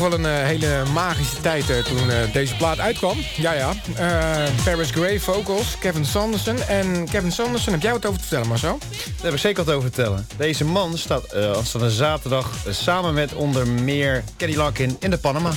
toch wel een eh, hele magische tijd eh, toen eh, deze plaat uitkwam. Ja, ja. Paris Gray, vocals, Kevin Sanderson. En Kevin Sanderson, heb jij wat over te vertellen, Marzo? Daar heb ik zeker wat over te vertellen. Deze man staat als een zaterdag samen met onder meer Kenny Larkin in de Panama.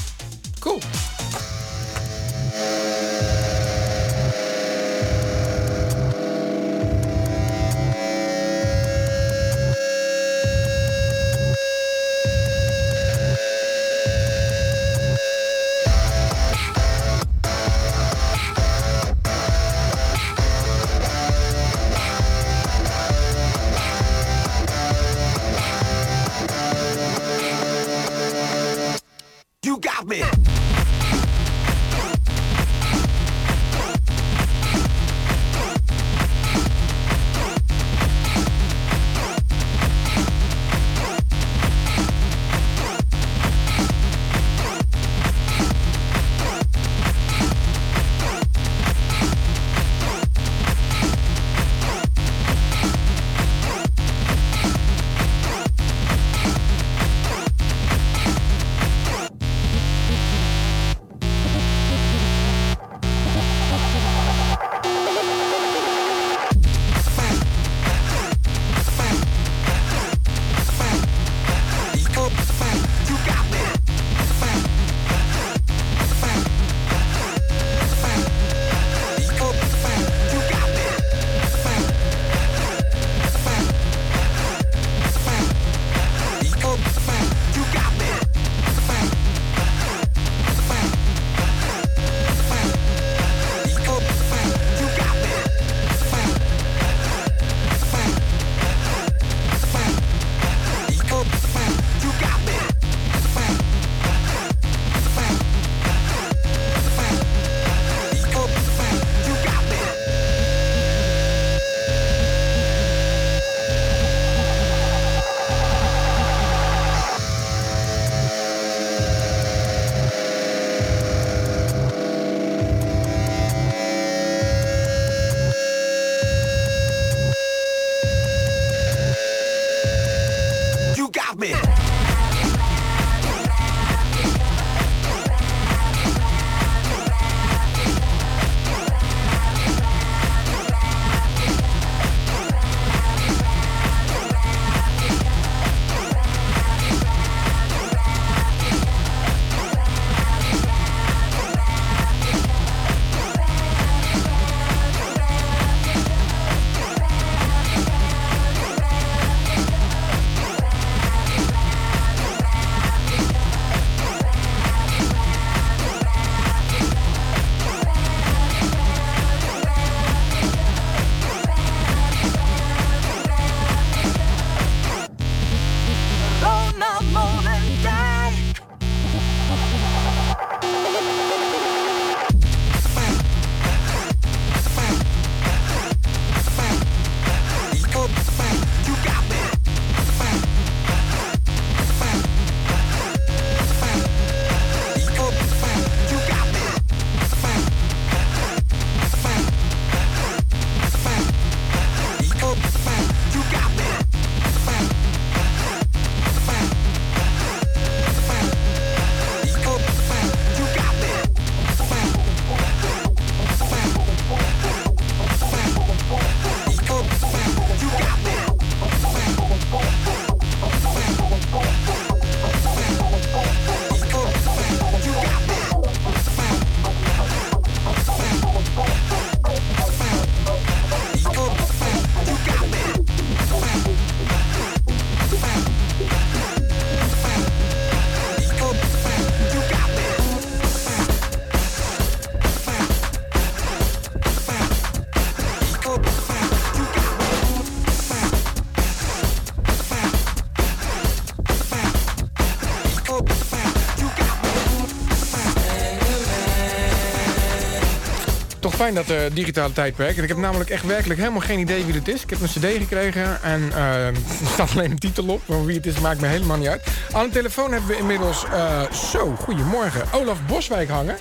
Fijn dat eh, digitale tijdperk. En ik heb namelijk echt werkelijk helemaal geen idee wie dit is. Ik heb een cd gekregen en eh, er staat alleen een titel op. Maar wie het is maakt me helemaal niet uit. Aan de telefoon hebben we inmiddels... eh, zo, goedemorgen. Olaf Boswijk hangen.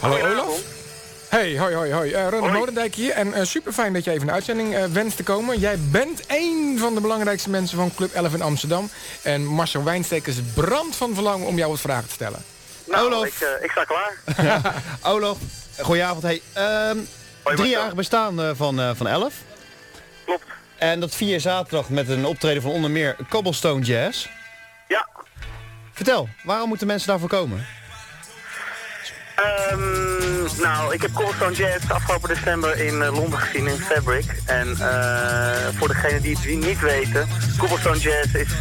Hallo Olaf. Hey, hoi, hoi, hoi. Eh Ronald Modendijk hier. En super fijn dat je even in de uitzending eh, wenst te komen. Jij bent één van de belangrijkste mensen van Club 11 in Amsterdam. En Marcel Wijnstekers brandt van verlangen om jou wat vragen te stellen. Nou, Olaf. Ik, ik sta klaar. Olaf, goedenavond. Hey, ehm drie Marcel. jaar bestaan eh, van, eh, van 11. Klopt. En dat vier zaterdag met een optreden van onder meer Cobblestone Jazz. Ja. Vertel, waarom moeten mensen daarvoor komen? Ehm, nou, ik heb Cobblestone Jazz afgelopen december in eh, Londen gezien in Fabric. En eh, voor degenen die het niet weten, Cobblestone Jazz is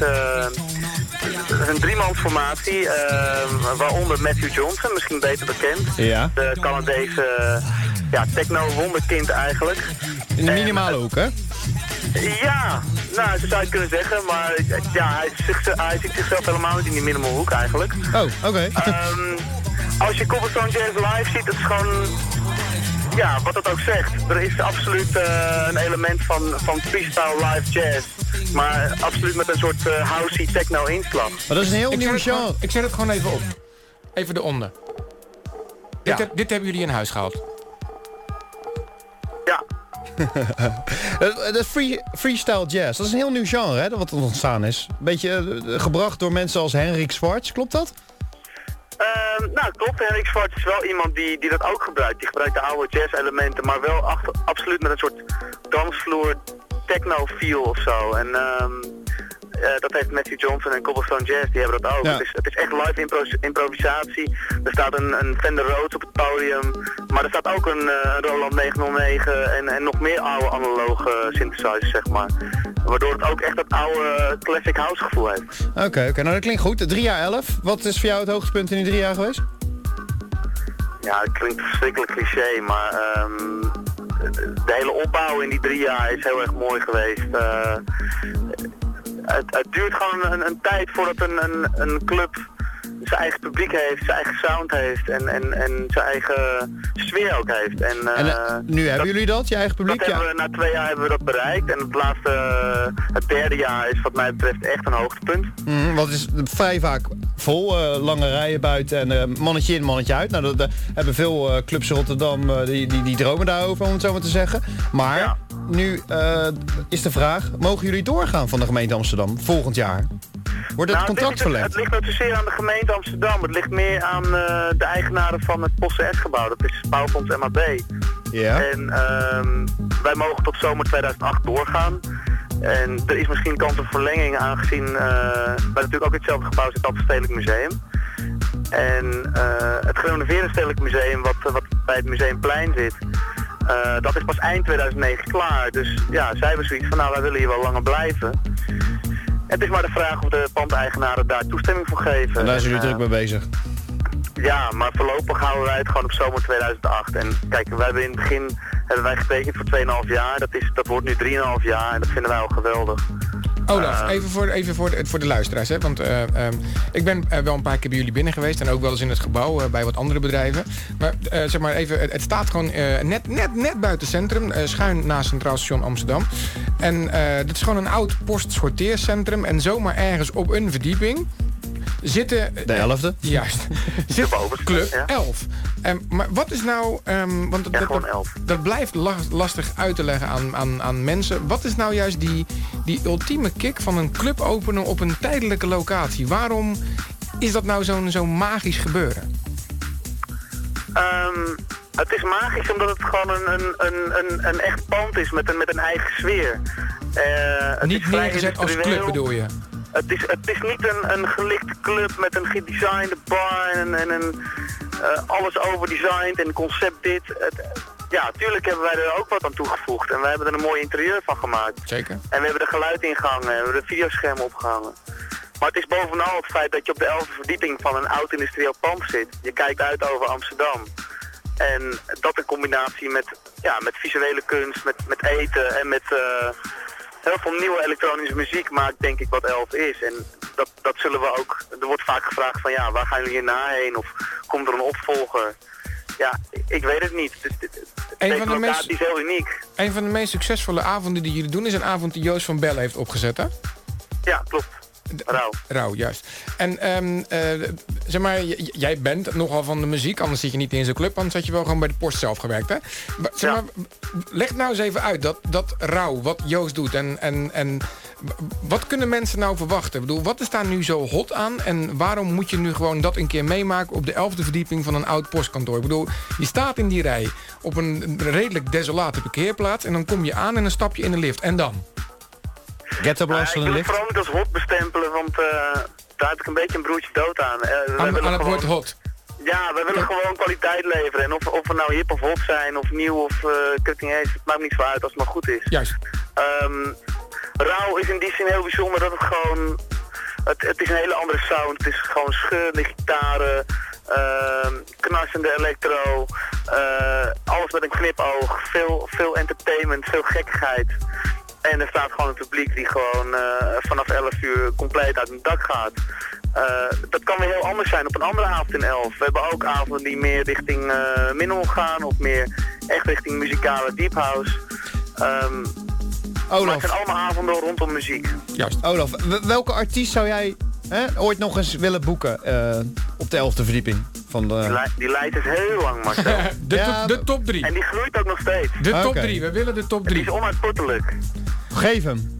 eh, een driemansformatie, eh, waaronder Matthew Johnson, misschien beter bekend. Ja. De Canadese ja, techno-wonderkind eigenlijk. In de En, minimale hoek, hè? Ja, nou, zo zou je het kunnen zeggen, maar ja, hij, ziet- hij ziet zichzelf helemaal niet in die minimal hoek eigenlijk. Oh, oké. Ehm, als je Cobblestone Jazz live ziet, het is gewoon... Ja, wat het ook zegt. Er is absoluut eh, een element van, van freestyle live jazz. Maar absoluut met een soort eh housey techno inslag. maar dat is een heel Ik nieuw gewoon, genre. ik zet het gewoon even op. Even eronder. Dit, heb- dit hebben jullie in huis gehaald. Ja, Eh, De free, freestyle jazz, dat is een heel nieuw genre, hè? Wat ontstaan is. Een beetje eh, gebracht door mensen als Henrik Zwarts, klopt dat? Ehm, nou klopt, Henrik Zwart is wel iemand die, die dat ook gebruikt. Die gebruikt de oude jazz elementen, maar wel achter, absoluut met een soort dansvloer techno feel of zo. En ehm, eh, dat heeft Matthew Johnson en Cobblestone Jazz, die hebben dat ook. Ja. Het, is, het is echt live impro improvisatie. Er staat een, een Fender Rhodes op het podium, maar er staat ook een, eh, Roland 909 en, en nog meer oude analoge synthesizers, zeg maar. Waardoor het ook echt dat oude classic house gevoel heeft. Oké, oké. Nou, dat klinkt goed. Drie jaar elf. Wat is voor jou het hoogtepunt in die drie jaar geweest? Ja, het klinkt verschrikkelijk cliché, maar ehm, de hele opbouw in die drie jaar is heel erg mooi geweest. Eh, het, het duurt gewoon een, een tijd voordat een, een, een club zijn eigen publiek heeft, zijn eigen sound heeft en, en, en zijn eigen sfeer ook heeft. En, En eh, eh, nu hebben jullie dat, je eigen publiek? dat Ja. hebben we, na twee jaar hebben we dat bereikt en het laatste, eh, het derde jaar is wat mij betreft echt een hoogtepunt. Want het is vrij vaak vol, lange rijen buiten en mannetje in, mannetje uit. Nou, dat hebben veel clubs in Rotterdam, die, die, die dromen daarover, om het zo maar te zeggen. Maar Ja. Nu eh, is de vraag, mogen jullie doorgaan van de gemeente Amsterdam volgend jaar? Wordt het Nou, contract ligt, verlengd? Het ligt niet zozeer aan de gemeente Amsterdam. Het ligt meer aan eh, de eigenaren van het Posse S-gebouw. Dat is Bouwfonds MAB. Ja. En ehm, wij mogen tot zomer 2008 doorgaan. En er is misschien kans op verlenging aangezien uh, wij natuurlijk ook hetzelfde gebouw zit als het Stedelijk Museum. En het gerenoveerde Stedelijk Museum, wat, wat bij het Museumplein zit, uh, dat is pas eind 2009 klaar. Dus ja, zij hebben zoiets van, nou wij willen hier wel langer blijven. Het is maar de vraag of de pandeigenaren daar toestemming voor geven. En daar zijn jullie druk mee bezig. Ja, maar voorlopig houden wij het gewoon op zomer 2008. En kijk, wij hebben in het begin hebben wij getekend voor 2,5 jaar. Dat, is, dat wordt nu 3,5 jaar en dat vinden wij al geweldig. Olaf, even voor, even voor, de, voor de luisteraars. Hè? Want uh, um, ik ben uh, wel een paar keer bij jullie binnen geweest. En ook wel eens in het gebouw uh, bij wat andere bedrijven. Maar zeg maar even, het, het staat gewoon net, net, net buiten het centrum. schuin naast Centraal Station Amsterdam. En dit is gewoon een oud postsorteercentrum. En zomaar ergens op een verdieping zitten... De elfde? Juist. zit Club ja. 11. Um, maar wat is nou... Um, want ja, dat, gewoon 11. dat blijft la lastig uit te leggen aan, aan, aan mensen. Wat is nou juist die, die ultieme kick van een club openen op een tijdelijke locatie? Waarom is dat nou zo'n zo'n magisch gebeuren? Um, het is magisch omdat het gewoon een, een, een, een, een echt pand is met een, met een eigen sfeer. Uh, het Niet neergezet als club bedoel je? Het is, het is niet een, een gelikte club met een gedesignde bar en, en een, uh, alles overdesigned en concept dit. Het, ja, tuurlijk hebben wij er ook wat aan toegevoegd en wij hebben er een mooi interieur van gemaakt. Zeker. En we hebben er geluid in gehangen en we hebben er videoschermen opgehangen. Maar het is bovenal het feit dat je op de 11e verdieping van een oud industrieel pand zit. Je kijkt uit over Amsterdam. En dat in combinatie met, ja, met visuele kunst, met, met eten en met... Uh, heel veel nieuwe elektronische muziek maakt denk ik wat Elf is. En dat, dat zullen we ook... Er wordt vaak gevraagd van ja, waar gaan jullie hierna heen? Of komt er een opvolger? ja, ik weet het niet. Het- Een van de meest- is heel uniek. Een van de meest succesvolle avonden die jullie doen... is een avond die Joost van Bellen heeft opgezet, hè? Ja, klopt. Rauw. Rauw, juist. En ehm, eh, zeg maar, jij bent nogal van de muziek, anders zit je niet in zo'n club, anders had je wel gewoon bij de post zelf gewerkt, hè? Maar, zeg Ja. maar, leg nou eens even uit, dat, dat Rauw, wat Joost doet en, en, en wat kunnen mensen nou verwachten? Ik bedoel, wat is daar nu zo hot aan en waarom moet je nu gewoon dat een keer meemaken op de elfde verdieping van een oud postkantoor? Ik bedoel, je staat in die rij op een redelijk desolate parkeerplaats en dan kom je aan en dan stap je in de lift. En dan? Ghetto Uh, Blast ik van de wil het lift. vooral niet als hot bestempelen, want eh, daar heb ik een beetje een broertje dood aan. Eh, Aan, aan het woord hot. Ja, we willen gewoon kwaliteit leveren. En of, of we nou hip of hot zijn, of nieuw of uh, cutting edge, het maakt niet zo uit als het maar goed is. Juist. Ehm Rauw is in die zin heel bijzonder dat het gewoon... Het, het is een hele andere sound. Het is gewoon scheurende gitaren, ehm, knarsende electro, eh, alles met een knipoog, veel, veel entertainment, veel gekkigheid. En er staat gewoon een publiek die gewoon eh, vanaf 11 uur compleet uit het dak gaat. Eh, dat kan weer heel anders zijn op een andere avond in 11. We hebben ook avonden die meer richting eh Minnon gaan of meer echt richting muzikale deep house. Ehm, maar het Olaf, zijn allemaal avonden rondom muziek. Juist. Olaf welke artiest zou jij hè, ooit nog eens willen boeken eh, op de elfde verdieping? Van Die, de... die lijst is heel lang, Marcel. De, Ja, top, de top 3. en die groeit ook nog steeds. De top Oké. 3. We willen de top Die 3. is onuitputtelijk. Geef hem.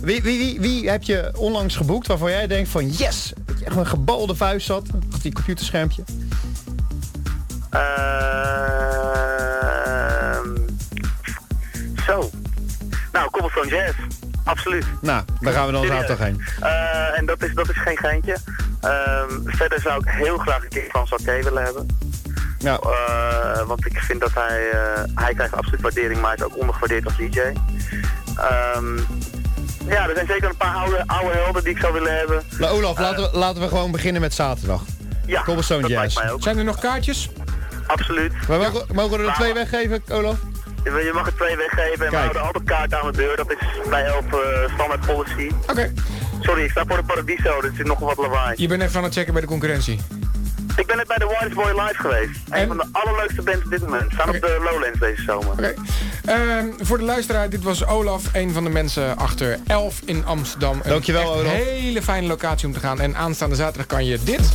Wie, wie, wie, wie heb je onlangs geboekt waarvan jij denkt van yes, dat je echt een gebalde vuist zat op die computerschermpje? Ehm zo. Nou, Cobblestone Jazz. Absoluut. Nou, daar gaan we dan toch heen. Eh, en dat is, dat is geen geintje. Ehm, verder zou ik heel graag een keer van Saké willen hebben. Ja. Eh, want ik vind dat hij, eh, hij krijgt absoluut waardering, maar hij is ook ondergewaardeerd als DJ. Ehm, ja, er zijn zeker een paar oude, oude helden die ik zou willen hebben. Nou, Olaf, laten, we, laten we gewoon beginnen met zaterdag. Ja, Cobblestone dat Jazz. lijkt mij ook. Zijn er nog kaartjes? Absoluut. We mogen, mogen we er Nou. twee weggeven, Olaf? Je mag er twee weggeven en we houden altijd kaarten aan de deur. Dat is bij elf eh, standaard policy. Oké. Sorry, ik sta voor de Paradiso, dus er zit nog wat lawaai. Je bent even aan het checken bij de concurrentie. Ik ben net bij de White Boy Live geweest. Een En? van de allerleukste bands op dit moment. Staan op de Lowlands deze zomer. Oké. Ehm, voor de luisteraar, dit was Olaf, een van de mensen achter Elf in Amsterdam. Een Dankjewel, Olaf. hele fijne locatie om te gaan. En aanstaande zaterdag kan je dit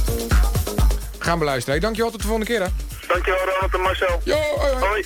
gaan beluisteren. Ik dank je wel, tot de volgende keer. Hè. Dankjewel Ronald en Marcel. Yo, hoi, hoi. Hoi.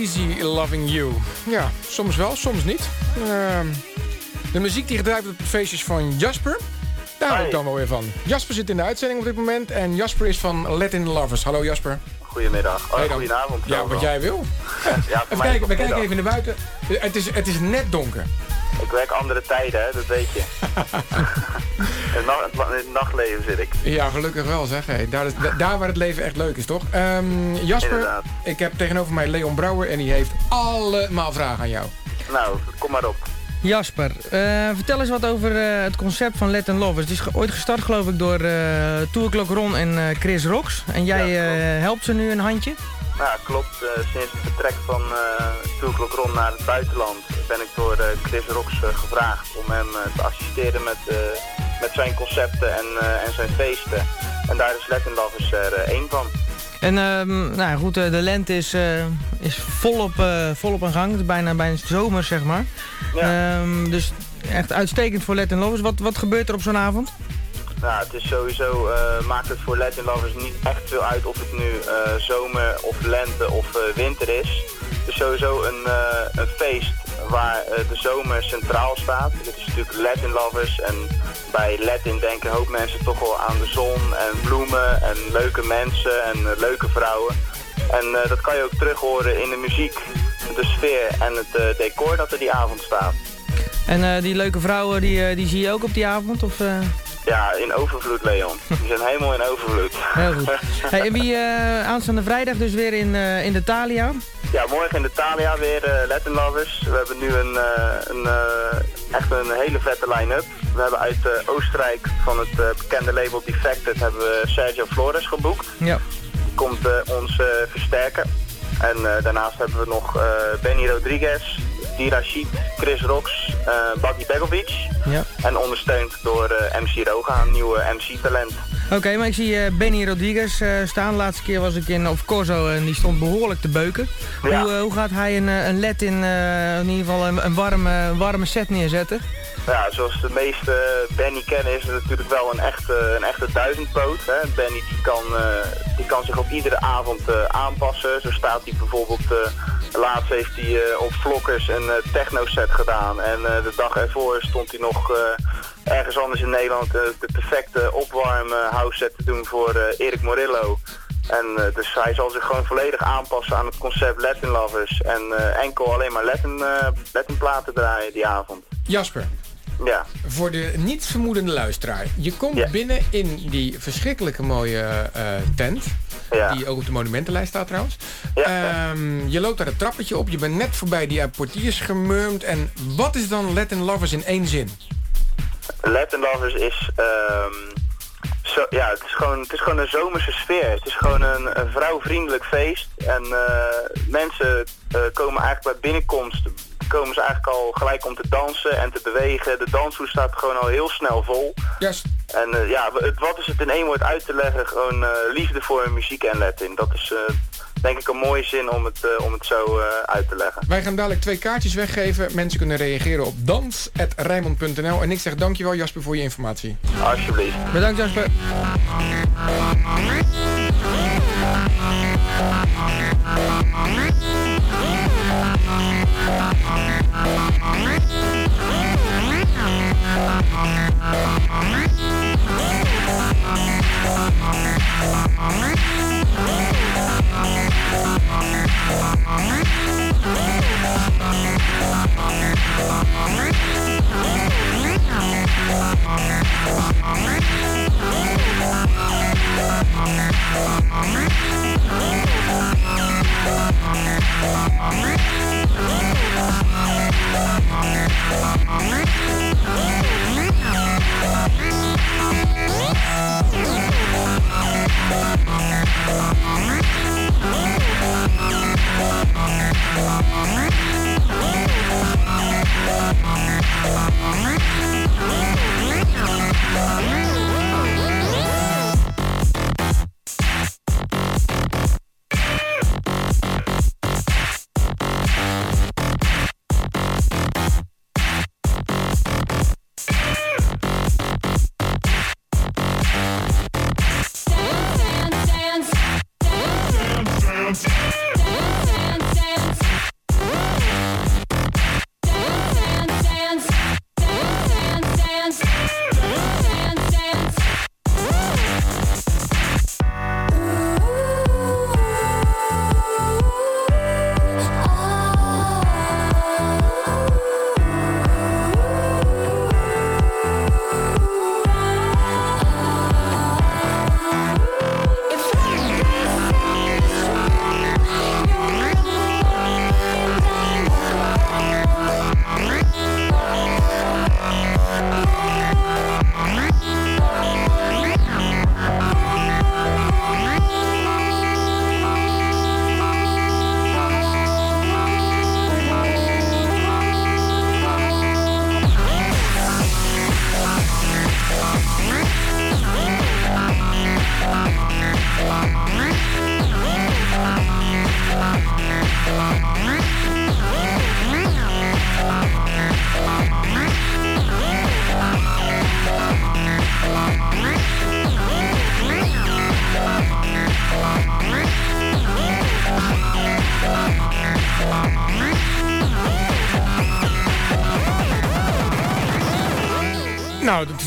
easy loving you. Ja, soms wel, soms niet. Ehm, de muziek die gedraaid wordt op de feestjes van Jasper. Daar hou ik dan wel weer van. Jasper zit in de uitzending op dit moment. En Jasper is van Latin Lovers. Hallo Jasper. Goedemiddag. Oh, Hey goedenavond. Ja, wat jij wil. Ja, Even kijken, we kijken even naar buiten. Het is, het is net donker. Ik werk andere tijden, hè, dat weet je. in, het nacht- in het nachtleven zit ik. Ja, gelukkig wel zeg. Hey, daar, is, daar waar het leven echt leuk is, toch? Ehm, Jasper, Inderdaad. ik heb tegenover mij Leon Brouwer en die heeft allemaal vragen aan jou. Nou, kom maar op. Jasper, eh, vertel eens wat over eh, het concept van Let Lovers. Het is ge- ooit gestart geloof ik door eh Tourklok Ron en eh, Chris Rox. En jij Ja, eh, helpt ze nu een handje? Nou, klopt. Eh, sinds het vertrek van uh, Tourklok Ron naar het buitenland ben ik door eh, Chris Rox eh, gevraagd om hem eh, te assisteren met, eh, met zijn concepten en, eh, en zijn feesten. En daar is Latin Lovers er eh, één van. En ehm, nou goed, eh, de lente is, eh, is volop, eh volop aan gang. Het is bijna, bijna zomer, zeg maar. Ja. Ehm, dus echt uitstekend voor Let Lovers. Wat, wat gebeurt er op zo'n avond? Nou, het is sowieso, eh, maakt het voor Latin lovers niet echt veel uit of het nu eh, zomer of lente of eh, winter is. Het is sowieso een, een feest waar de zomer centraal staat. Het is natuurlijk Latin lovers en bij Latin denken een hoop mensen toch wel aan de zon en bloemen en leuke mensen en leuke vrouwen. En dat kan je ook terug horen in de muziek, de sfeer en het decor dat er die avond staat. En die leuke vrouwen, die, die zie je ook op die avond? Of? Ja, in overvloed, Leon. Die zijn helemaal in overvloed. Heel goed. Hey, en wie eh, aanstaande vrijdag dus weer in, eh, in de Thalia? Ja, morgen in de Thalia weer eh, Latin Lovers. We hebben nu een, een, echt een hele vette line-up. We hebben uit Oostenrijk van het bekende label Defected hebben we Sergio Flores geboekt. Ja. Die komt ons versterken. En daarnaast hebben we nog Benny Rodriguez, Dira Sheep, Chris Rox, eh Baggy Begovic. ja. En ondersteund door eh, MC Roga, een nieuwe MC-talent. Oké, maar ik zie eh, Benny Rodriguez staan. Laatste keer was ik in of Corso en die stond behoorlijk te beuken. Ja. Hoe, hoe gaat hij een, een led in, in ieder geval een, een warme, warme set neerzetten? Ja, zoals de meeste Benny kennen is het natuurlijk wel een echte, een echte duizendpoot. Hè. Benny die kan, die kan zich op iedere avond aanpassen. Zo staat hij bijvoorbeeld, uh, laatst heeft hij eh, op Vlokkers een uh, techno set gedaan. En uh, de dag ervoor stond hij nog ergens anders in Nederland de perfecte opwarm house set te doen voor Erik Morillo. En dus hij zal zich gewoon volledig aanpassen aan het concept Latin Lovers. En enkel alleen maar Latin, Latin platen draaien die avond. Jasper, Ja. voor de niet vermoedende luisteraar. Je komt Ja. binnen in die verschrikkelijke mooie eh, tent. Ja. Die ook op de monumentenlijst staat trouwens. Ja. Ehm, je loopt daar het trappetje op. Je bent net voorbij die eh, portiers gemurmd. En wat is dan Latin Lovers in één zin? Latin Lovers is, um, zo, ja, het is, gewoon, het is gewoon een zomerse sfeer. Het is gewoon een, een vrouwvriendelijk feest. En uh, mensen uh, komen eigenlijk bij binnenkomst, komen ze eigenlijk al gelijk om te dansen en te bewegen. De danshoes staat gewoon al heel snel vol. Juist. En uh, ja, het, wat is het in één woord uit te leggen? Gewoon liefde voor muziek en Latin. Dat is denk ik een mooie zin om het, om het zo uit te leggen. Wij gaan dadelijk twee kaartjes weggeven. Mensen kunnen reageren op dans.rijmond.nl. En ik zeg dankjewel Jasper voor je informatie. Alsjeblieft. Bedankt Jasper. Thank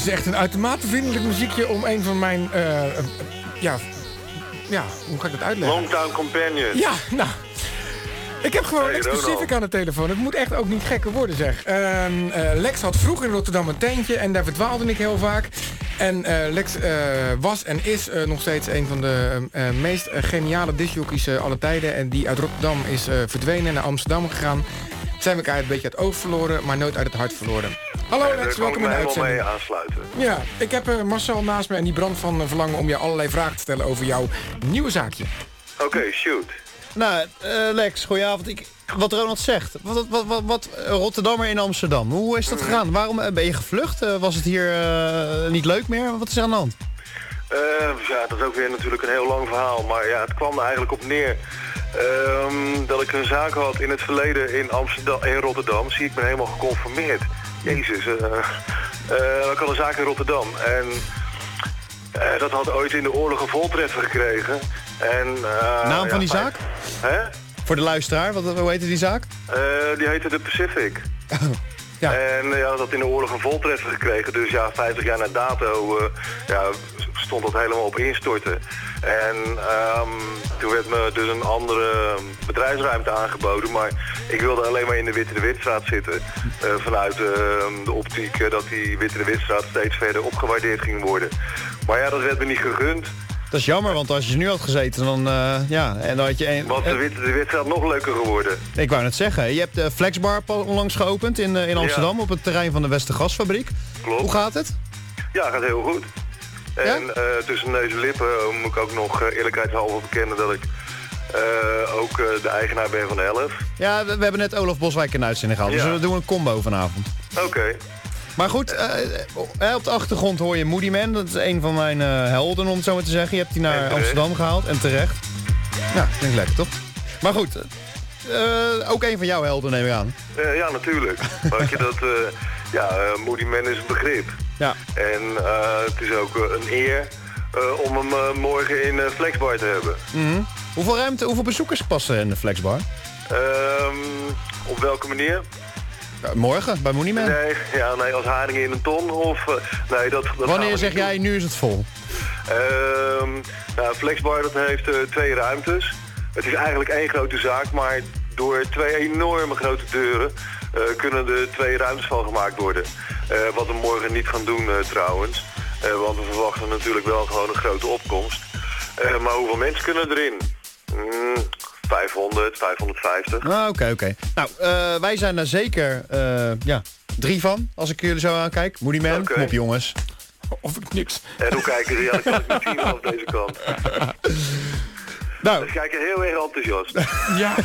is echt een uitermate vriendelijk muziekje om een van mijn... eh, eh, ja, ja, hoe ga ik dat uitleggen? Longtown Companion. Ja, nou. Ik heb gewoon Hey. Pacific aan de telefoon. Het moet echt ook niet gekker worden, zeg. Ehm, eh, Lex had vroeger in Rotterdam een tentje en daar verdwaalde ik heel vaak. En Lex was en is nog steeds een van de meest geniale discjockeys aller tijden. En die uit Rotterdam is verdwenen en naar Amsterdam gegaan. Zijn we elkaar een beetje uit het oog verloren, maar nooit uit het hart verloren. Hallo En Lex, welkom me in de mee uitzending. aansluiten. Ja, ik heb eh, Marcel naast me en die brandt van eh, verlangen om je allerlei vragen te stellen over jouw nieuwe zaakje. Oké, shoot. Nou, eh, Lex, goedenavond. Ik, wat Ronald zegt, wat, wat, wat, wat Rotterdammer in Amsterdam, hoe is dat gegaan? Waarom ben je gevlucht? Was het hier eh, niet leuk meer? Wat is er aan de hand? Eh, ja, dat is ook weer natuurlijk een heel lang verhaal. Maar ja, het kwam er eigenlijk op neer ehm, dat ik een zaak had in het verleden in Amsterdam, in Rotterdam. Zie, ik ben helemaal geconformeerd. Jezus. ik had een zaak in Rotterdam. En eh, dat had ooit in de oorlog een voltreffer gekregen. En, eh, Naam ja, van die zaak? Hè? Voor de luisteraar, wat, hoe heette die zaak? Eh, die heette de Pacific. Ja. En ja, dat had in de oorlog een voltreffer gekregen. Dus ja, 50 jaar na dato ja, stond dat helemaal op instorten. En ehm, toen werd me dus een andere bedrijfsruimte aangeboden. Maar ik wilde alleen maar in de Witte de Witstraat zitten. eh, vanuit ehm, de optiek eh, dat die Witte de Witstraat steeds verder opgewaardeerd ging worden. Maar ja, dat werd me niet gegund. Dat is jammer, want als je nu had gezeten, dan, eh, ja, en dan had je een... Want de Witte de Witstraat nog leuker geworden. Ik wou net zeggen, je hebt de Flexbar onlangs geopend in, in Amsterdam op het terrein van de Westergasfabriek. Klopt. Hoe gaat het? Ja, gaat heel goed. En eh, tussen neus en lippen eh, moet ik ook nog uh, eerlijkheidshalve bekennen dat ik eh, ook eh, de eigenaar ben van 11. Ja, we, we hebben net Olaf Boswijk in de uitzending gehad, Ja. dus we doen een combo vanavond. Oké. Maar goed, eh, eh, op de achtergrond hoor je Moody Man. Dat is een van mijn eh, helden, om het zo maar te zeggen. Je hebt die naar. Amsterdam gehaald en terecht. Ja, klinkt lekker, toch? Maar goed, eh, ook een van jouw helden neem ik aan. Eh, ja, natuurlijk. Weet je dat, eh, ja, eh, Moody Man is een begrip. Ja. En eh, het is ook eh, een eer eh, om hem morgen in Flexbar te hebben. Mhm. Hoeveel ruimte, hoeveel bezoekers passen in de Flexbar? Ehm, op welke manier? Morgen, bij Moody Man. Nee, ja, nee, als haringen in een ton of... nee, dat, dat Wanneer zeg jij, nu is het vol? Ehm nou, Flexbar dat heeft twee ruimtes. Het is eigenlijk één grote zaak, maar door twee enorme grote deuren kunnen er twee ruimtes van gemaakt worden. Eh, wat we morgen niet gaan doen eh, trouwens. Eh, want we verwachten natuurlijk wel gewoon een grote opkomst. Eh, maar hoeveel mensen kunnen erin? Mm, 500, 550. Ah, Oké, oké. Nou, eh, wij zijn er zeker eh, ja, drie van, als ik jullie zo aankijk. Moody Man, kom op jongens. Of ik niks. En hoe kijken ze? Ja, dat kan ik niet zien vanaf deze kant. Nou, Ze kijken heel erg enthousiast. Ja,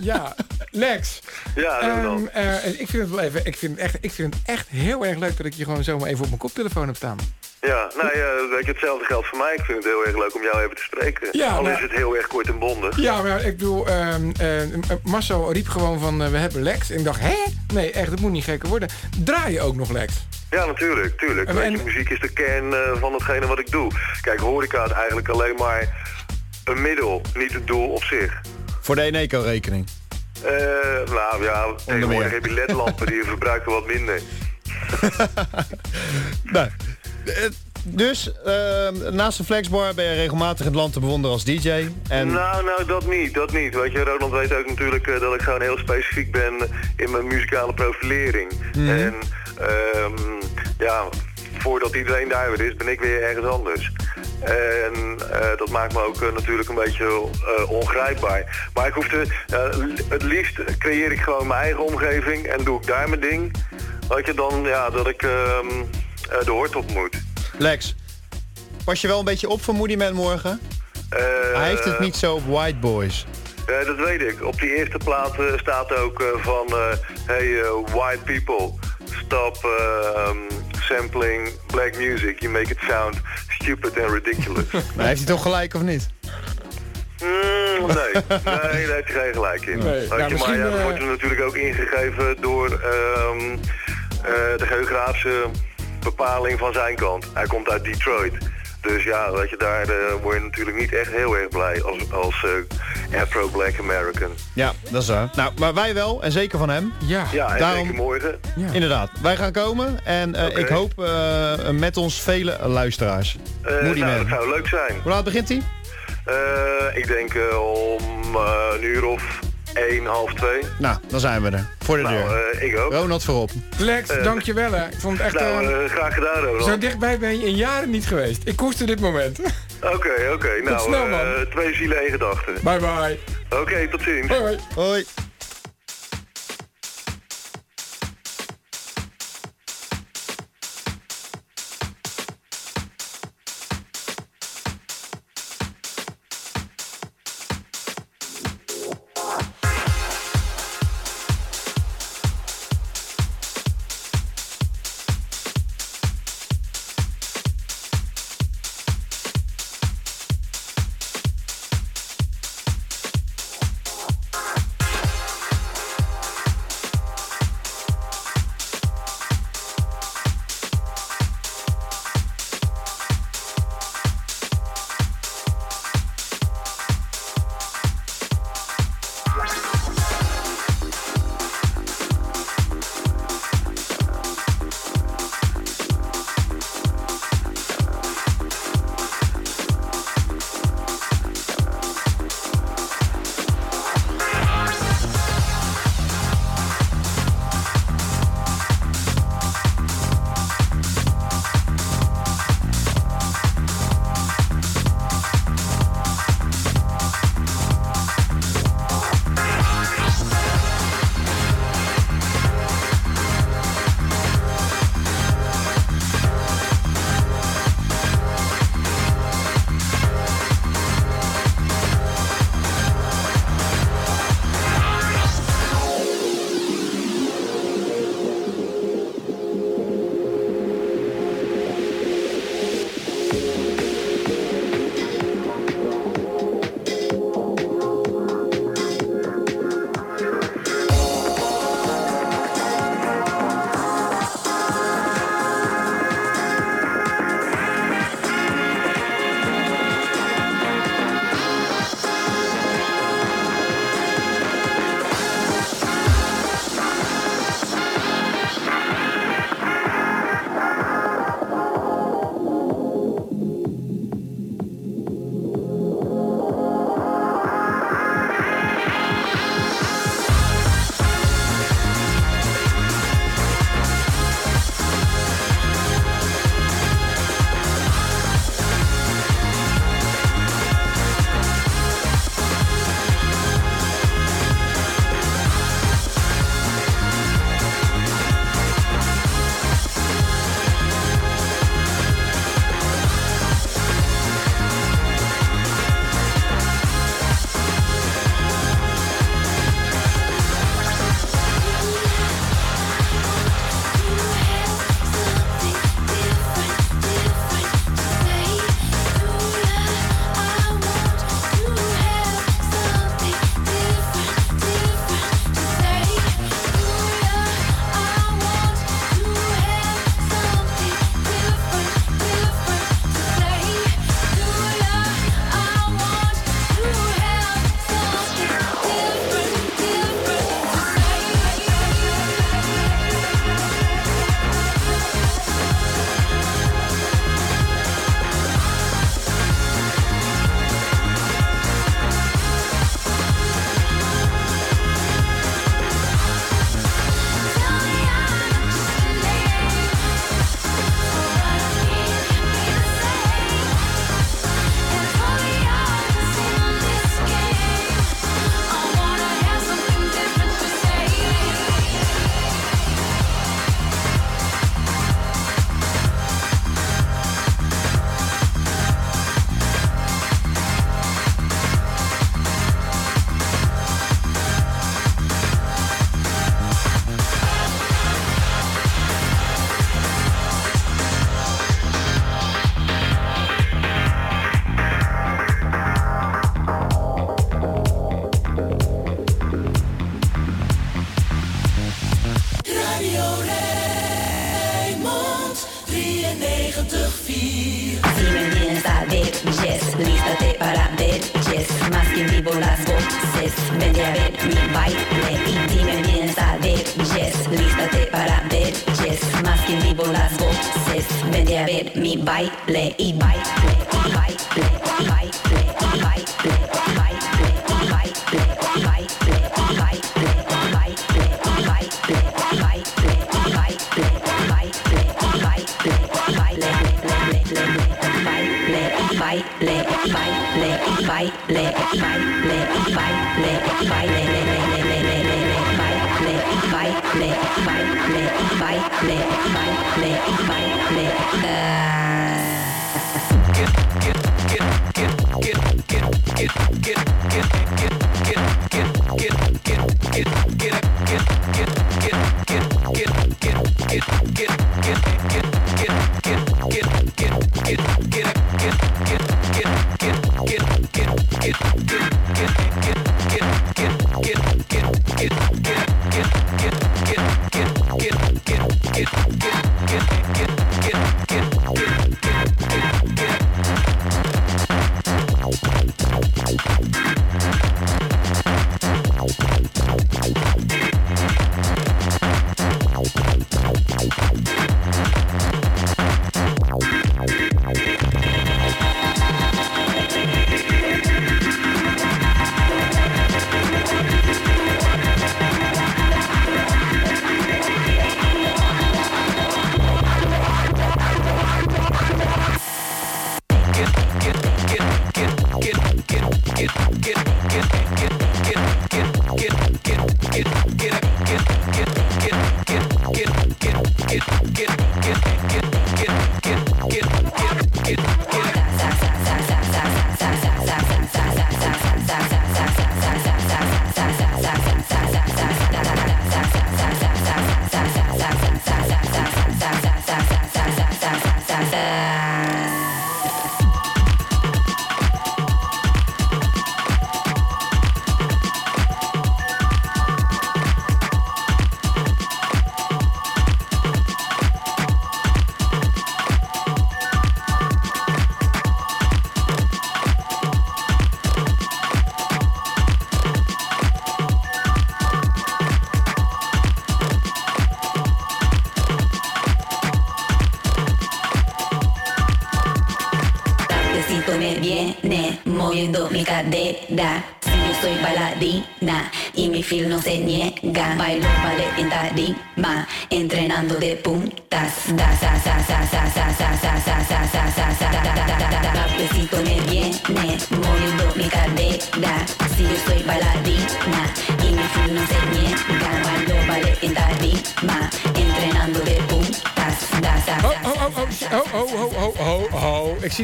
ja. Lex. Ja, ehm, Ronald. eh, ik vind het wel even, ik vind het echt, ik vind het echt heel erg leuk dat ik je gewoon zomaar even op mijn koptelefoon heb staan. Ja, nou ja, weet je, hetzelfde geldt voor mij. Ik vind het heel erg leuk om jou even te spreken. Ja, Al maar- is het heel erg kort en bondig. Ja, maar ik bedoel, ehm, eh, Marcel riep gewoon van eh, we hebben Lex. En ik dacht, hè? Nee, echt, het moet niet gekker worden. Draai je ook nog Lex? Ja, natuurlijk, tuurlijk. En- Weet en- je, muziek is de kern eh, van hetgene wat ik doe. Kijk, horeca is eigenlijk alleen maar een middel, niet het doel op zich. voor de Eneco-rekening. Eh, nou ja, tegenwoordig heb je ledlampen die verbruiken wat minder. Nou, eh, dus ehm, naast de Flexbar ben je regelmatig het land te bewonderen als DJ. En Nou, nou, dat niet, dat niet. Weet je, Roland weet ook natuurlijk eh, dat ik gewoon heel specifiek ben in mijn muzikale profilering. En ehm, ja, voordat iedereen daar weer is, ben ik weer ergens anders. En eh, dat maakt me ook eh, natuurlijk een beetje eh, ongrijpbaar. Maar ik hoef te, het liefst creëer ik gewoon mijn eigen omgeving en doe ik daar mijn ding. Weet je, dan ja, dat ik ehm, eh, de hoort op moet. Lex, pas je wel een beetje op voor Moody Man morgen? Hij heeft het niet zo op White Boys. Ja, dat weet ik. Op die eerste plaat eh, staat ook eh, van... hey, white people, stop um, sampling black music. You make it sound stupid and ridiculous. Maar heeft hij toch gelijk of niet? Mm, nee. nee, daar heeft hij geen gelijk in. Nee. Je, maar ja, dat wordt er natuurlijk ook ingegeven door ehm, eh, de geografische bepaling van zijn kant. Hij komt uit Detroit. Dus ja, weet je, daar eh, word je natuurlijk niet echt heel erg blij als, als eh, Afro-Black American. Ja, dat is waar. Nou, maar wij wel, en zeker van hem. Ja. Ja, en Daarom- zeker morgen. Ja. Inderdaad, wij gaan komen en eh, ik hoop eh, met ons vele luisteraars. Moody nou, Man. dat zou leuk zijn. Hoe laat begint hij? Eh, ik denk om eh, een uur of één, half twee. Nou, dan zijn we er. Voor de Nou, deur. eh, ik ook. Ronald voorop. Lex, Eh, dankjewel hè. Ik vond het echt... Nou, eh, graag gedaan, Ronald. zo dichtbij ben je in jaren niet geweest. Ik koester dit moment. Oké, oké. Nou, snel, man. eh, twee zielen, één gedachten. Bye bye. Oké, tot ziens. Hoi hoi. light, light, light, light.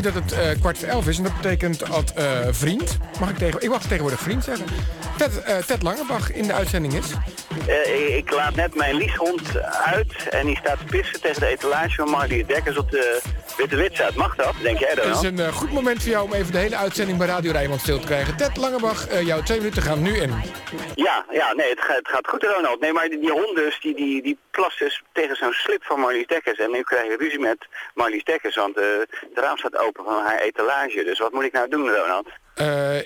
Zie dat het eh, kwart voor elf is en dat betekent dat eh, vriend, mag ik, tegen, ik mag tegenwoordig vriend zeggen, Ted, eh, Ted Langebach in de uitzending is. Ik laat net mijn lieshond uit en die staat te pissen tegen de etalage van Marlies Dekkers op de Witte Witzaad. Mag dat, denk jij Het dan? is een eh, goed moment voor jou om even de hele uitzending bij Radio Rijnmond stil te krijgen. Ted Langebach, eh, jouw twee minuten gaan nu in. Ja, ja, nee, het, gaat- het gaat goed Ronald. Nee, maar die, die die, die, die plast dus tegen zo'n slip van Marlies Dekkers. En nu krijg je ruzie met Marlies Dekkers, want eh, het raam staat open van haar etalage. Dus wat moet ik nou doen, Ronald?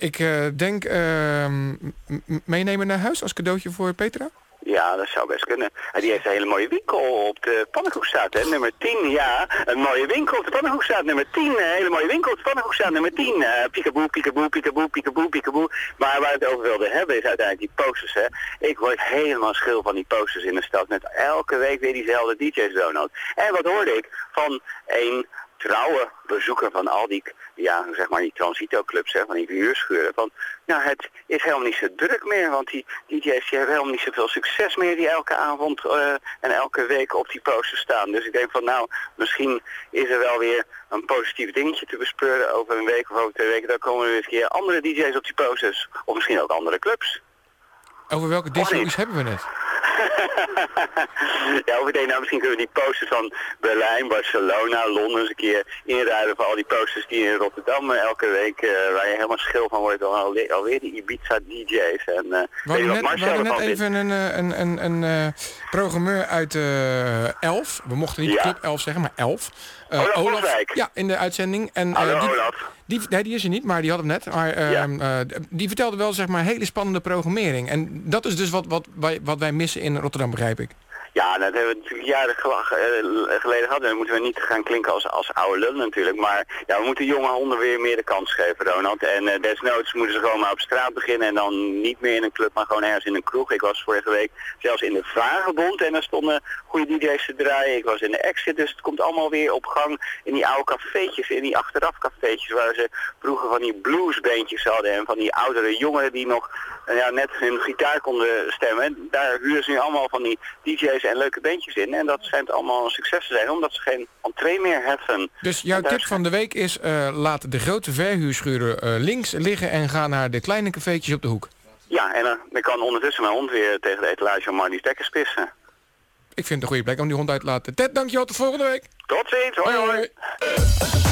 Ik denk ehm, meenemen naar huis als cadeautje voor Petra. Ja, dat zou best kunnen. En die heeft een hele mooie winkel op de Pannenkoekstraat, hè, nummer 10. Ja, een mooie winkel op de Pannenkoekstraat, nummer 10. Een hele mooie winkel op de Pannenkoekstraat, nummer 10. Eh piekaboe, piekaboe, piekaboe, piekaboe, piekaboe. Maar waar we het over wilden hebben is uiteindelijk die posters, hè. Ik word helemaal schil van die posters in de stad met elke week weer diezelfde DJ's, Donald. En wat hoorde ik van een trouwe bezoeker van al die, ja, zeg maar die transitoclubs, hè, van die huurschuren. Van, nou, het is helemaal niet zo druk meer, want die DJ's die hebben helemaal niet zoveel succes meer die elke avond eh, en elke week op die poster staan. Dus ik denk van, nou, misschien is er wel weer een positief dingetje te bespeuren over een week of over twee weken. Dan komen er weer een keer andere DJ's op die posters. Of misschien ook andere clubs. Over welke niet? disco's hebben we het? ja, denk, nou misschien kunnen we die posters van Berlijn, Barcelona, Londen eens een keer inruilen voor al die posters die in Rotterdam eh, elke week, eh, waar je helemaal schil van wordt, dan alweer, alweer die Ibiza DJ's. En uh, We hadden net, we hadden net even een, eh, een, een, een eh, programmeur uit eh Elf. We mochten niet Ja. Club Elf zeggen, maar Elf. Eh, Olaf Olaf, Boswijk. ja, in de uitzending. En, eh, Hallo die, Olaf. Die, nee, die is er niet, maar die had hem net. Maar ehm, eh, die vertelde wel zeg maar hele spannende programmering. En dat is dus wat, wat, wij, wat wij missen in Rotterdam, begrijp ik. Ja, dat hebben we natuurlijk jaren eh, geleden gehad. En dan moeten we niet gaan klinken als, als oude lul natuurlijk. Maar ja, we moeten jonge honden weer meer de kans geven, Ronald. En eh, desnoods moeten ze gewoon maar op straat beginnen. En dan niet meer in een club, maar gewoon ergens in een kroeg. Ik was vorige week zelfs in de Vagebond. En daar stonden goede DJ's te draaien. Ik was in de Exit. Dus het komt allemaal weer op gang in die oude cafeetjes. In die achteraf cafeetjes waar ze vroeger van die bluesbeentjes hadden. En van die oudere jongeren die nog ja, net hun gitaar konden stemmen. Daar huren ze nu allemaal van die DJ's en leuke bandjes in. En dat schijnt allemaal een succes te zijn, omdat ze geen entree meer heffen. Dus jouw tip van de week is... eh, laat de grote verhuurschuren eh, links liggen... en ga naar de kleine cafeetjes op de hoek. Ja, en dan kan ondertussen mijn hond weer tegen de etalage van Marnie's Dekkers pissen. Ik vind het een goede plek om die hond uit te laten. Ted, dankjewel. Tot volgende week. Tot ziens, hoi hoi.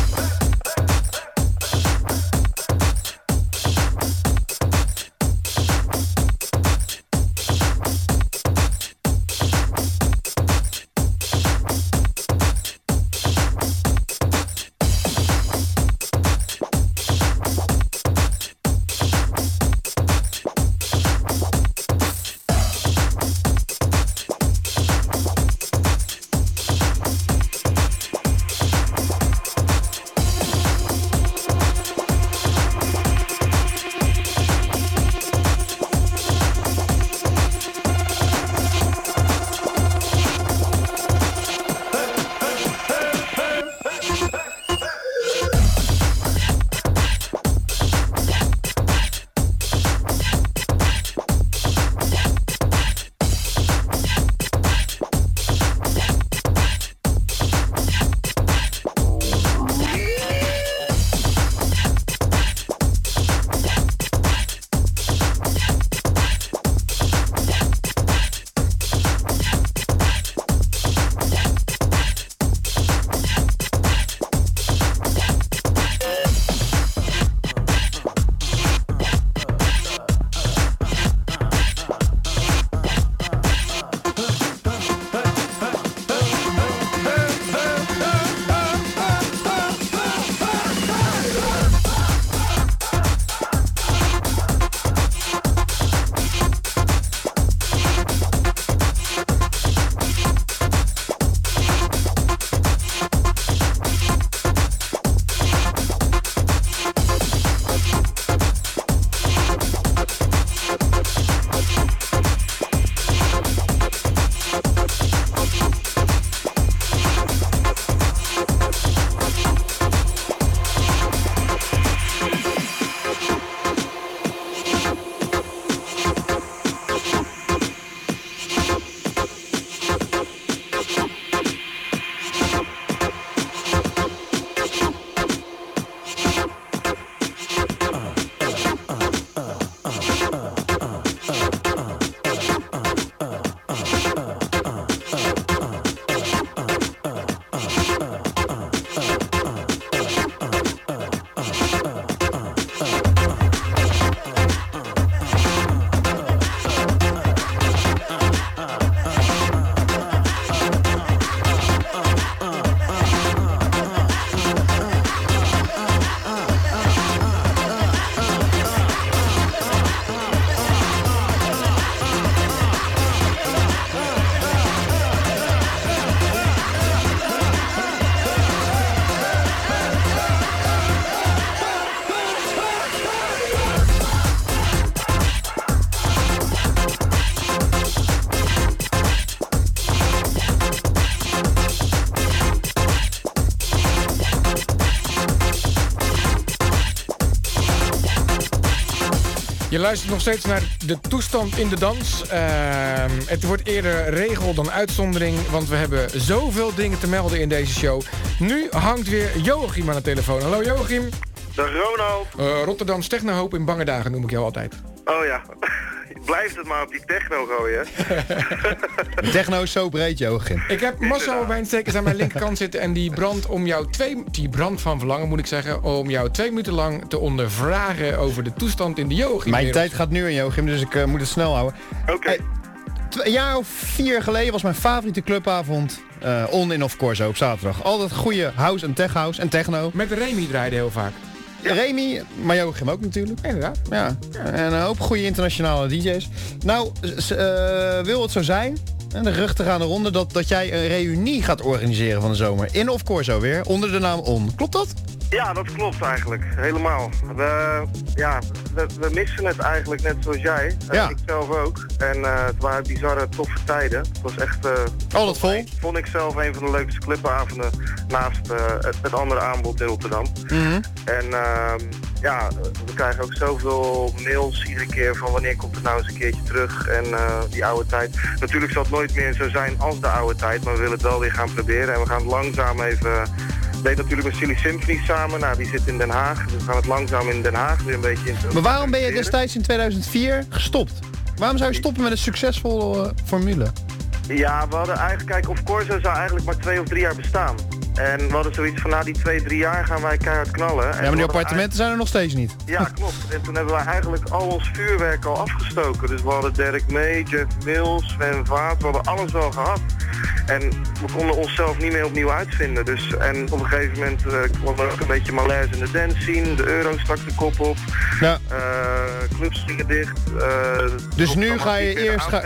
Je luistert nog steeds naar de toestand in de dans. Ehm, het wordt eerder regel dan uitzondering, want we hebben zoveel dingen te melden in deze show. Nu hangt weer Joachim aan de telefoon. Hallo Joachim. Dag Ronald. Uh, Rotterdams Technohoop in bange dagen noem ik jou altijd. Oh ja. Blijft het maar op die techno gooien. Techno is zo breed, Joachim. Ik heb Marcel Wijnstekers aan mijn linkerkant zitten en die brandt om jou twee... Die brandt van verlangen, moet ik zeggen, om jou twee minuten lang te ondervragen over de toestand in de yogi. Mijn tijd gaat nu in Joachim, dus ik eh, moet het snel houden. Oké. Hey, tw- een jaar of vier geleden was mijn favoriete clubavond eh, On in Of Corso op zaterdag. Altijd goede house en tech house en techno. Met Remy draaide heel vaak. Remy, maar Joachim ook natuurlijk. Inderdaad. Ja, en een hoop goede internationale DJ's. Nou, eh, wil het zo zijn, en de geruchten gaan de ronde, dat, dat jij een reunie gaat organiseren van de zomer. In Of Corso weer, onder de naam On. Klopt dat? Ja, dat klopt eigenlijk. Helemaal. We, ja, we, we missen het eigenlijk net zoals jij. Eh, Ja. ik zelf ook. En eh, het waren bizarre, toffe tijden. Het was echt... eh, Altijd vol? Vond ik zelf een van de leukste clubavonden naast het, het andere aanbod in Rotterdam. Mhm. En ehm, ja, we krijgen ook zoveel mails iedere keer van wanneer komt het nou eens een keertje terug en die oude tijd. Natuurlijk zal het nooit meer zo zijn als de oude tijd, maar we willen het wel weer gaan proberen. En we gaan het langzaam even... Deden natuurlijk met Silly Symphony samen, nou die zit in Den Haag. Dus we gaan het langzaam in Den Haag weer een beetje... Maar waarom ben je destijds in 2004 gestopt? Waarom zou je stoppen met een succesvolle eh, formule? Ja, we hadden eigenlijk, kijk, of Corso zou eigenlijk maar twee of drie jaar bestaan. En we hadden zoiets van, na die twee, drie jaar gaan wij keihard knallen. En Ja, maar die appartementen zijn er nog steeds niet. Ja, klopt. En toen hebben we eigenlijk al ons vuurwerk al afgestoken. Dus we hadden Dirk May, Jeff Mills, Sven Vaat, we hadden alles wel gehad. En we konden onszelf niet meer opnieuw uitvinden. Dus, en op een gegeven moment eh, kwam er ook een beetje malaise in de dance scene. De euro stak de kop op. Ja. Eh, clubs gingen dicht. eh, Dus nu ga je eerst ga-.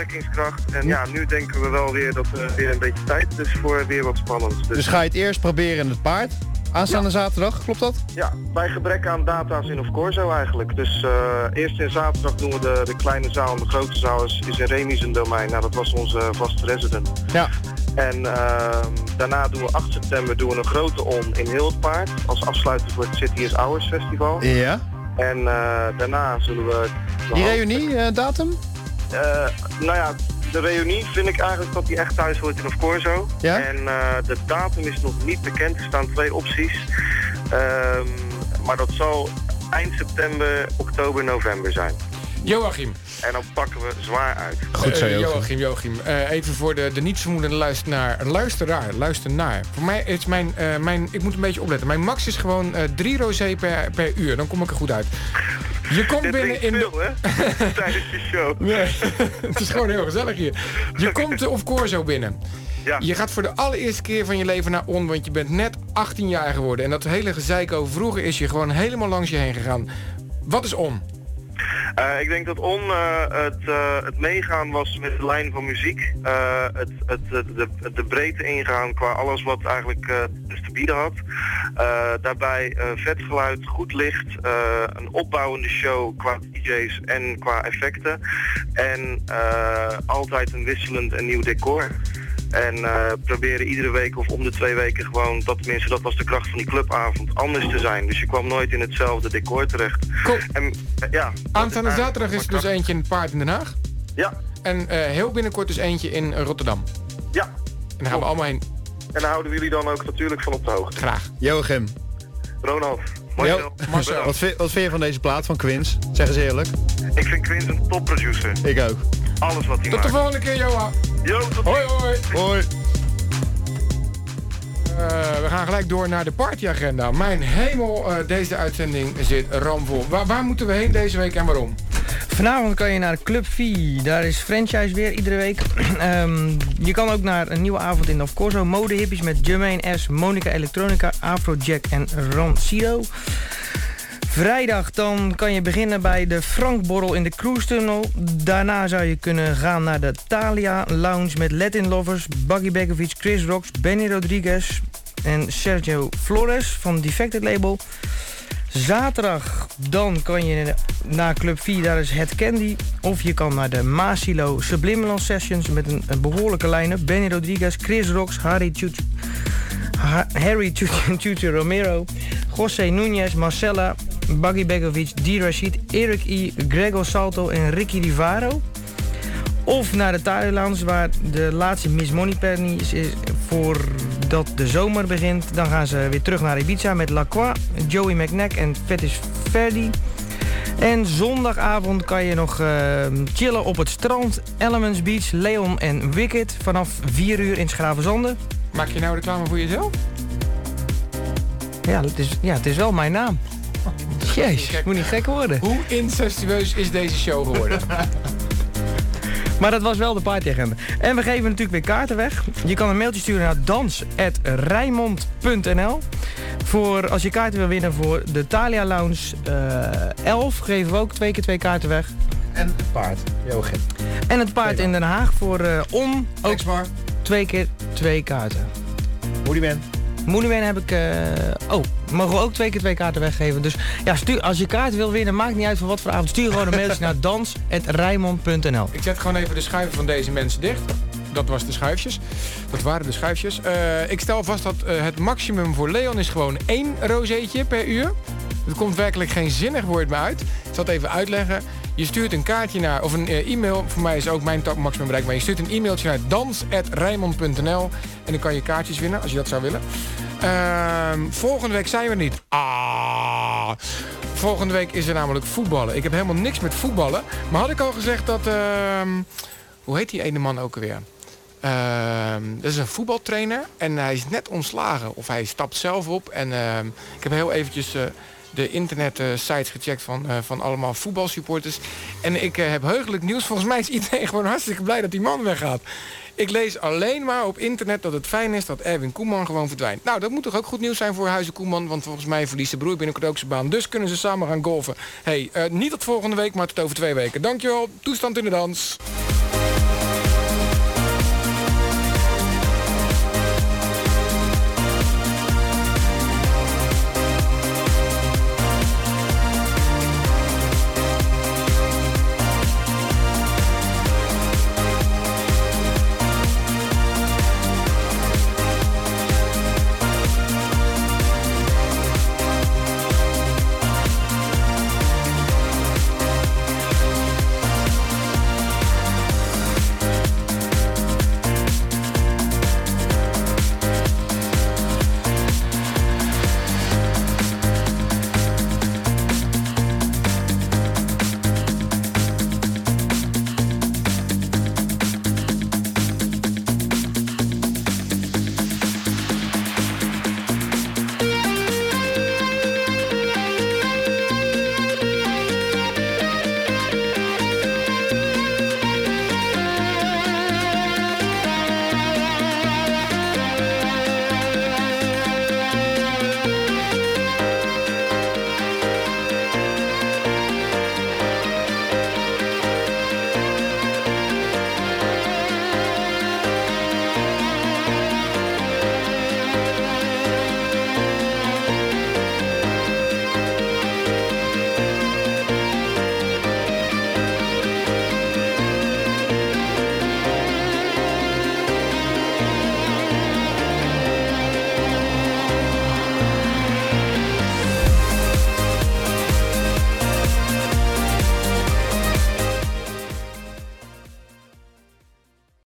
En ja, nu denken we wel weer dat er weer een beetje tijd is voor weer wat spannends. Dus ga je het eerst proberen in het paard. Aanstaande zaterdag, klopt dat? Ja, bij gebrek aan data's in of Corso eigenlijk. Dus eh, eerst in zaterdag doen we de, de kleine zaal en de grote zaal is, is in Remis een domein. Nou, dat was onze vaste resident. Ja. En ehm, daarna doen we 8 september doen we een grote on in heel het paard. Als afsluiter voor het City is Hours festival. Ja. En eh, daarna zullen we... Die reunie, eh, datum? Eh, nou ja, de reunie vind ik eigenlijk dat die echt thuis hoort in of Corso. Ja? En eh, de datum is nog niet bekend. Er staan twee opties. Ehm, maar dat zal eind september, oktober, november zijn. Joachim. En dan pakken we zwaar uit. Goed zo, Eh, Joachim. Joachim, Joachim. Eh, even voor de, de nietsvermoedende luisteraar. Luisteraar, luister naar. Voor mij is mijn, eh, mijn... Ik moet een beetje opletten. Mijn max is gewoon eh, drie rosé per, per uur. Dan kom ik er goed uit. Je komt Dit binnen in veel, de... hè? Tijdens je show. Nee, het is gewoon heel gezellig hier. Je komt de Of Corso binnen. Ja. Je gaat voor de allereerste keer van je leven naar On, want je bent net 18 jaar geworden. En dat hele gezeik over vroeger is je gewoon helemaal langs je heen gegaan. Wat is On? Eh, ik denk dat On eh, het, eh, het meegaan was met de lijn van muziek. Het, het, de, de breedte ingaan qua alles wat eigenlijk dus te bieden had. Daarbij vet geluid, goed licht, een opbouwende show qua DJ's en qua effecten. En altijd een wisselend en nieuw decor. En eh, proberen iedere week of om de twee weken gewoon, dat tenminste dat was de kracht van die clubavond, anders te zijn. Dus je kwam nooit in hetzelfde decor terecht. Cool. En eh, ja. Aanstaande eigenlijk zaterdag is er dus eentje in het paard in Den Haag. Ja, En eh, heel binnenkort dus eentje in eh, Rotterdam. ja. En daar gaan we allemaal heen. En daar houden we jullie dan ook natuurlijk van op de hoogte. Graag. Joachim. Ronald, Marcel, Jo, Marcel. Wat, vind, wat vind je van deze plaat van Quins? Zeg eens eerlijk. ik vind Quint een topproducer. Ik ook. Alles wat hij Tot de maakt. volgende keer, Johan. Yo, tot Hoi, hoi. Hoi. Eh, we gaan gelijk door naar de partyagenda. Mijn hemel, eh, deze uitzending zit ramvol. Waar, waar moeten we heen deze week en waarom? Vanavond kan je naar Club V. Daar is franchise weer iedere week. Ehm, je kan ook naar een nieuwe avond in Of Corso. Mode hippies met Jermaine S, Monica Electronica, Afrojack en Ron Ciro. Vrijdag dan kan je beginnen bij de Frankborrel in de Cruise Tunnel. Daarna zou je kunnen gaan naar de Thalia Lounge met Latin Lovers, Buggy Begovic, Chris Rocks, Benny Rodriguez en Sergio Flores van Defected Label. Zaterdag dan kan je naar Club 4, daar is Het Candy. Of je kan naar de Masilo Subliminal Sessions met een, een behoorlijke line-up. Benny Rodriguez, Chris Rocks, Harry Chuch... Ha- Harry Chuchu Romero, José Núñez, Marcella, Buggy Begovic, D. Rashid, Eric E., Gregor Salto en Ricky Rivaro. Of naar de Thalia Lounge waar de laatste Miss Money Penny is, voordat de zomer begint. Dan gaan ze weer terug naar Ibiza met Lacroix, Joey McNack en Fetish Verdi. En zondagavond kan je nog eh, chillen op het strand. Elements Beach, Leon en Wicked. Vanaf 4 uur in Schravenzande. Maak je nou reclame voor jezelf? Ja, het is, ja, het is wel mijn naam. Jezus, moet niet gek worden. Hoe incestueus is deze show geworden? Maar dat was wel de partyagenda. En we geven natuurlijk weer kaarten weg. Je kan een mailtje sturen naar dans.rijmond.nl Voor als je kaarten wil winnen voor de Thalia Lounge eh 11 geven we ook twee keer twee kaarten weg. En het paard. Joachim. En het paard in Den Haag voor eh om ook. Twee keer twee kaarten. Moodieman. Mooneyman heb ik... eh, oh, mogen we ook twee keer twee kaarten weggeven. Dus ja, stuur, als je kaart wil winnen, maakt niet uit voor wat voor avond. Stuur gewoon een mailtje naar dans.rijmond.nl Ik zet gewoon even de schuiven van deze mensen dicht. Dat was de schuifjes. Dat waren de schuifjes. Eh, ik stel vast dat eh, het maximum voor Leon is gewoon één rozeetje per uur. Er komt werkelijk geen zinnig woord meer uit. Ik zal het even uitleggen. Je stuurt een kaartje naar, of een eh, e-mail. Voor mij is ook mijn tak maximum bereik. Maar je stuurt een e-mailtje naar dans.rijmond.nl. En dan kan je kaartjes winnen, als je dat zou willen. Ehm, volgende week zijn we niet. Ah. Volgende week is er namelijk voetballen. Ik heb helemaal niks met voetballen. Maar had ik al gezegd dat... ehm, hoe heet die ene man ook alweer? Ehm, dat is een voetbaltrainer en hij is net ontslagen. Of hij stapt zelf op. En ik heb heel eventjes eh, de internet sites gecheckt van, eh, van allemaal voetbalsupporters. En ik eh, heb heugelijk nieuws. Volgens mij is iedereen gewoon hartstikke blij dat die man weggaat. Ik lees alleen maar op internet dat het fijn is dat Erwin Koeman gewoon verdwijnt. Nou, dat moet toch ook goed nieuws zijn voor Huizen Koeman. Want volgens mij verliest de broer binnenkort ook zijn baan. Dus kunnen ze samen gaan golven. hey, eh, niet tot volgende week, maar tot over twee weken. Dankjewel. Toestand in de dans.